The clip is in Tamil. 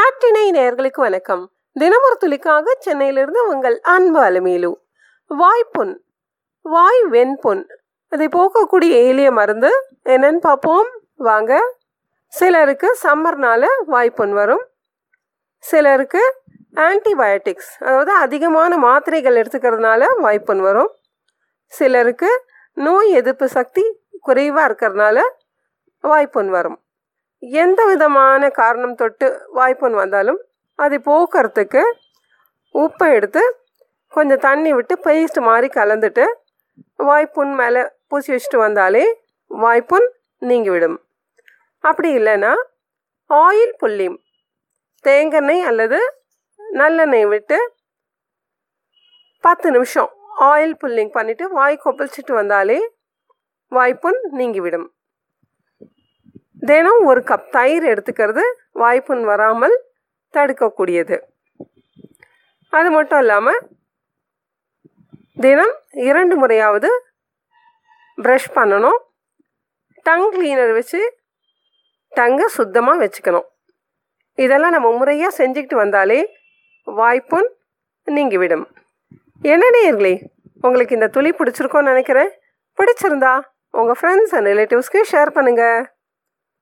நாட்டினை நேர்களுக்கு வணக்கம். தினமொரு துளிக்காக சென்னையிலிருந்து உங்கள் அன்பு அலமேலு. வாய்ப்புண் வாய் வெண்புண் அதை போக்கக்கூடிய ஏலிய மருந்து என்னன்னு பார்ப்போம். வாங்க. சிலருக்கு சம்மர்னால வாய்ப்புண் வரும். சிலருக்கு ஆன்டிபயோட்டிக்ஸ் அதாவது அதிகமான மாத்திரைகள் எடுத்துக்கிறதுனால வாய்ப்புண் வரும். சிலருக்கு நோய் எதிர்ப்பு சக்தி குறைவாக இருக்கிறதுனால வாய்ப்புண் வரும். எந்த விதமான காரணம் தொட்டு வாய்ப்புன்னு வந்தாலும் அதை போக்குறதுக்கு உப்பை எடுத்து கொஞ்சம் தண்ணி விட்டு பேஸ்ட் மாதிரி கலந்துட்டு வாய்ப்புண் மேலே பூசி வச்சுட்டு வந்தாலே வாய்ப்புண் நீங்கிவிடும். அப்படி இல்லைன்னா ஆயில் புள்ளியும் தேங்காய் அல்லது நல்லெண்ணெய் விட்டு பத்து நிமிஷம் ஆயில் புல்லிங் பண்ணிவிட்டு வாய் கொப்பளிச்சிட்டு வந்தாலே வாய்ப்புண் நீங்கிவிடும். தினம் ஒரு கப் தயிர் எடுத்துக்கிறது வாய்ப்புண் வராமல் தடுக்கக்கூடியது. அது மட்டும் இல்லாமல் தினம் இரண்டு முறையாவது ப்ரஷ் பண்ணணும். டங் கிளீனர் வச்சு டங்கை சுத்தமாக வச்சுக்கணும். இதெல்லாம் நம்ம முறையாக செஞ்சுக்கிட்டு வந்தாலே வாய்ப்புண் நீங்கிவிடும். என்ன நேயர்களே உங்களுக்கு இந்த துளி பிடிச்சிருக்கோன்னு நினைக்கிறேன். பிடிச்சிருந்தா உங்கள் ஃப்ரெண்ட்ஸ் அண்ட் ரிலேட்டிவ்ஸ்க்கு ஷேர் பண்ணுங்கள்